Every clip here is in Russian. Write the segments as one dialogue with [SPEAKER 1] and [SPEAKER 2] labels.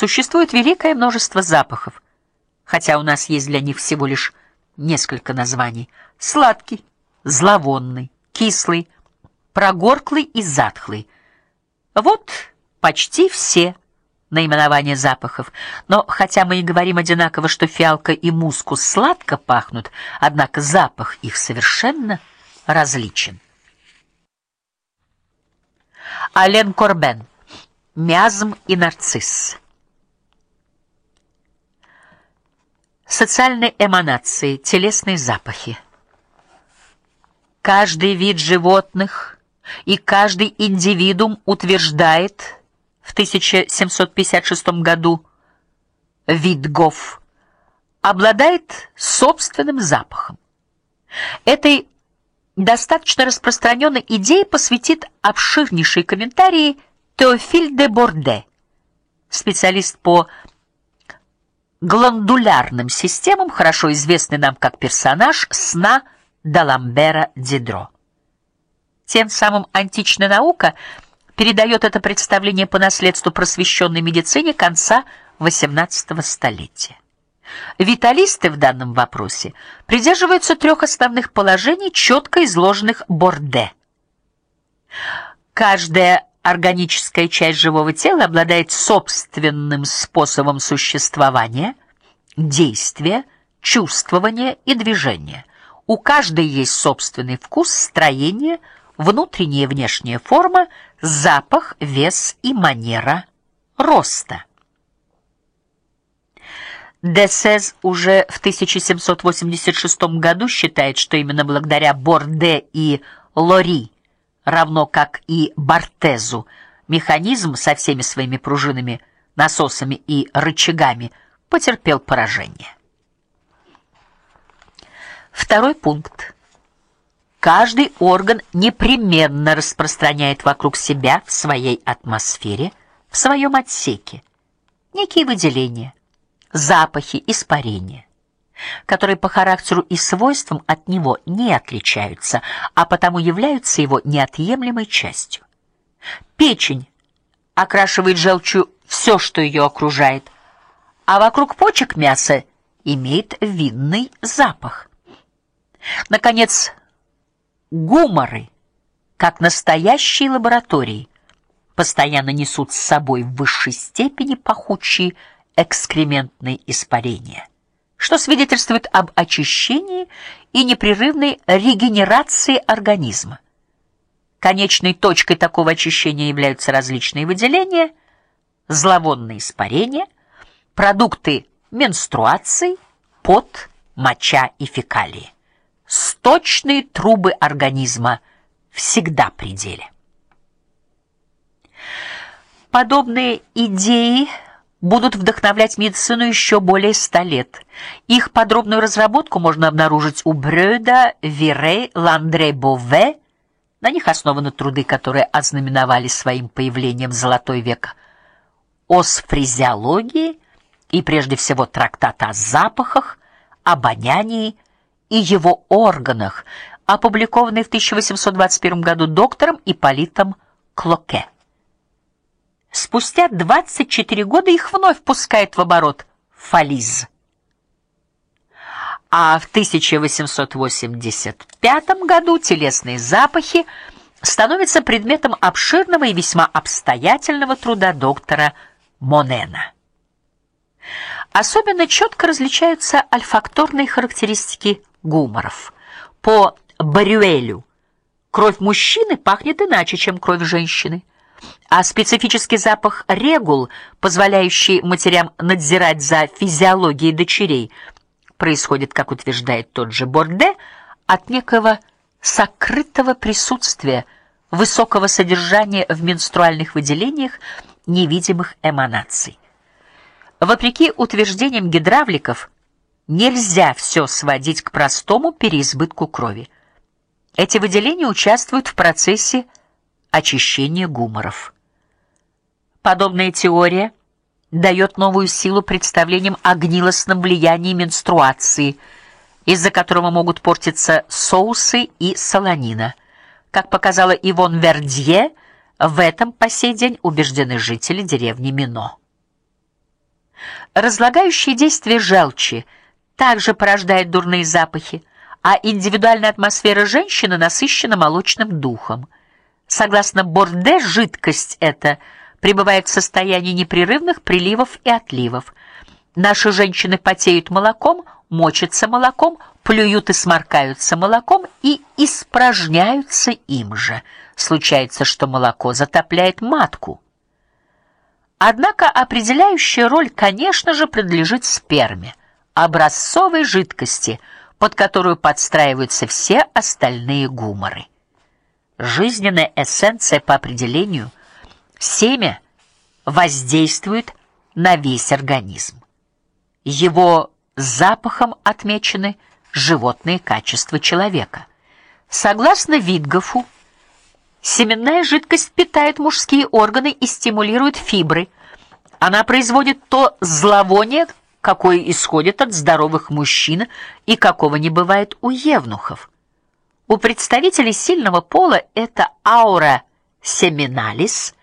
[SPEAKER 1] Существует великое множество запахов, хотя у нас есть для них всего лишь несколько названий: сладкий, зловонный, кислый, прогорклый и затхлый. Вот почти все наименования запахов. Но хотя мы и говорим одинаково, что фиалка и мускус сладко пахнут, однако запах их совершенно различен. Ален Корбен. Миазм и нарцисс. Социальные эманации, телесные запахи. Каждый вид животных и каждый индивидуум утверждает в 1756 году Витгоф обладает собственным запахом. Этой достаточно распространенной идее посвятит обширнейшие комментарии Теофиль де Борде, специалист по гландулярным системам, хорошо известный нам как персонаж сна Даламбера Дидро. Тем самым античная наука передает это представление по наследству просвещенной медицине конца XVIII столетия. Виталисты в данном вопросе придерживаются трех основных положений, четко изложенных Борде. Каждая органическая часть живого тела обладает собственным способом существования, действия, чувствования и движения. У каждой есть собственный вкус, строение, внутренняя и внешняя форма, запах, вес и манера роста. Десез уже в 1786 году считает, что именно благодаря Борде и Лори, равно как и Бартезу, механизм со всеми своими пружинами, насосами и рычагами потерпел поражение. Второй пункт. Каждый орган непременно распространяет вокруг себя в своей атмосфере, в своем отсеке некие выделения, запахи, испарения, которые по характеру и свойствам от него не отличаются, а потому являются его неотъемлемой частью. Печень окрашивает желчью все, что ее окружает, а вокруг почек мясо имеет винный запах. Наконец, гуморы, как настоящие лаборатории, постоянно несут с собой в высшей степени пахучие экскрементные испарения, что свидетельствует об очищении и непрерывной регенерации организма. Конечной точкой такого очищения являются различные выделения, зловонные испарения, продукты менструации, пот, моча и фекалии сточные трубы организма всегда при деле. Подобные идеи будут вдохновлять медицину еще более ста лет. Их подробную разработку можно обнаружить у Брёда, Вире, Ландре Бове. На них основаны труды, которые ознаменовали своим появлением золотой век осфризиологии и прежде всего трактат о запахах, обонянии, и его органах, опубликованный в 1821 году доктором Ипполитом Клоке. Спустя 24 года их вновь пускает в оборот Фализ. А в 1885 году телесные запахи становятся предметом обширного и весьма обстоятельного труда доктора Монена. Особенно четко различаются альфакторные характеристики гуморов. По Барюэлю кровь мужчины пахнет иначе, чем кровь женщины. А специфический запах регул, позволяющий матерям надзирать за физиологией дочерей, происходит, как утверждает тот же Борде, от некого сокрытого присутствия высокого содержания в менструальных выделениях невидимых эманаций. Вопреки утверждениям гидравликов, Нельзя все сводить к простому переизбытку крови. Эти выделения участвуют в процессе очищения гуморов. Подобная теория дает новую силу представлениям о гнилостном влиянии менструации, из-за которого могут портиться соусы и солонина. Как показала Ивон Вердье, в этом по сей день убеждены жители деревни Мино. Разлагающее действие желчи также порождает дурные запахи, а индивидуальная атмосфера женщины насыщена молочным духом. Согласно Борде, жидкость эта пребывает в состоянии непрерывных приливов и отливов. Наши женщины потеют молоком, мочатся молоком, плюют и сморкаются молоком и испражняются им же. Случается, что молоко затопляет матку. Однако определяющая роль, конечно же, принадлежит сперме, образцовой жидкости, под которую подстраиваются все остальные гуморы. Жизненная эссенция по определению семя воздействует на весь организм. Его запахом отмечены животные качества человека. Согласно Витгофу, Семенная жидкость питает мужские органы и стимулирует фибры. Она производит то зловоние, какое исходит от здоровых мужчин и какого не бывает у евнухов. У представителей сильного пола эта аура семиналис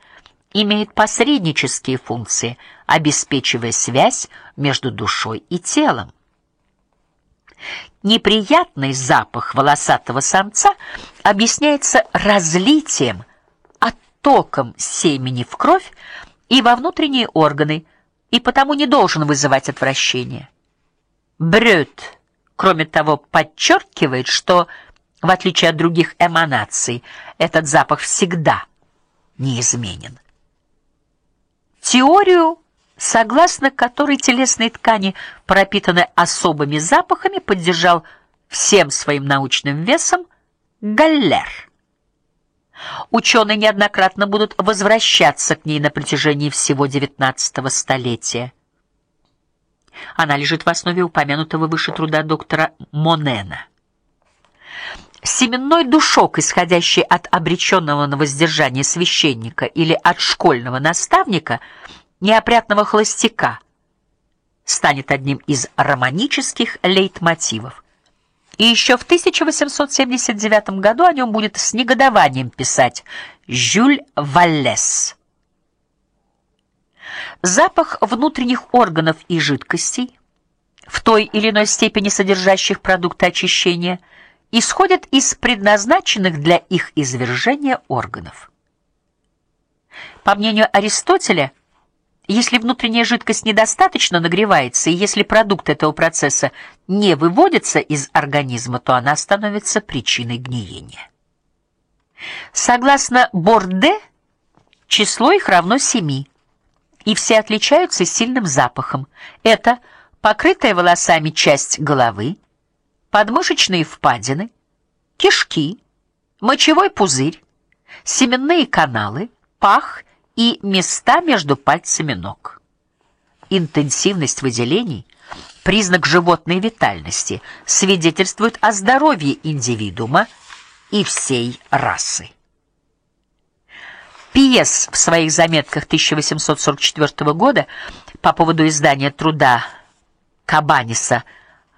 [SPEAKER 1] имеет посреднические функции, обеспечивая связь между душой и телом. Неприятный запах волосатого самца объясняется разлитием, оттоком семени в кровь и во внутренние органы, и потому не должен вызывать отвращение. Брёд, кроме того, подчеркивает, что в отличие от других эманаций, этот запах всегда неизменен. Теорию согласно которой телесные ткани пропитаны особыми запахами, поддержал всем своим научным весом Галлер. Ученые неоднократно будут возвращаться к ней на протяжении всего XIX столетия. Она лежит в основе упомянутого выше труда доктора Монена. Семенной душок, исходящий от обреченного на воздержание священника или от школьного наставника, неопрятного холостяка станет одним из романических лейтмотивов. И еще в 1879 году о нем будет с негодованием писать Жюль Валлес. Запах внутренних органов и жидкостей, в той или иной степени содержащих продукты очищения, исходит из предназначенных для их извержения органов. По мнению Аристотеля, если внутренняя жидкость недостаточно нагревается, и если продукт этого процесса не выводится из организма, то она становится причиной гниения. Согласно Борде, число их равно семи, и все отличаются сильным запахом. Это покрытая волосами часть головы, подмышечные впадины, кишки, мочевой пузырь, семенные каналы, пах и места между пальцами ног. Интенсивность выделений признак животной витальности, свидетельствует о здоровье индивидуума и всей расы. Пиес в своих заметках 1844 года по поводу издания труда Кабаниса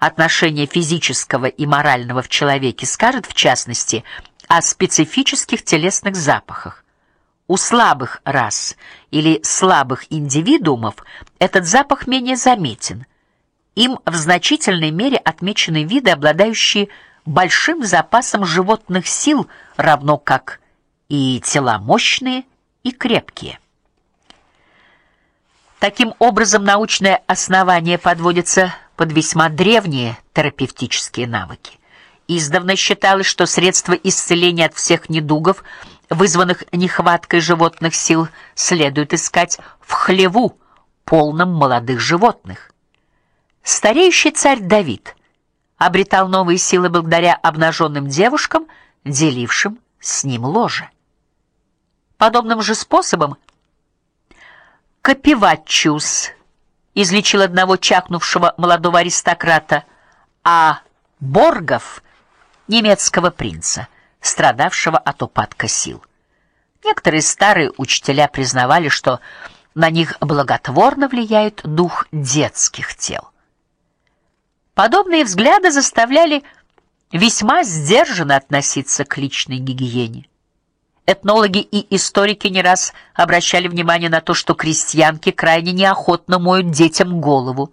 [SPEAKER 1] Отношение физического и морального в человеке скажет в частности о специфических телесных запахах, у слабых рас или слабых индивидуумов этот запах менее заметен. Им в значительной мере отмечены виды, обладающие большим запасом животных сил, равно как и тела мощные и крепкие. Таким образом, научное основание подводится под весьма древние терапевтические навыки. Издавна считалось, что средства исцеления от всех недугов – вызванных нехваткой животных сил, следует искать в хлеву, полном молодых животных. Стареющий царь Давид обретал новые силы благодаря обнаженным девушкам, делившим с ним ложе. Подобным же способом Капиваччус излечил одного чахнувшего молодого аристократа, а Боргов немецкого принца – страдавшего от упадка сил. Некоторые старые учителя признавали, что на них благотворно влияет дух детских тел. Подобные взгляды заставляли весьма сдержанно относиться к личной гигиене. Этнологи и историки не раз обращали внимание на то, что крестьянки крайне неохотно моют детям голову.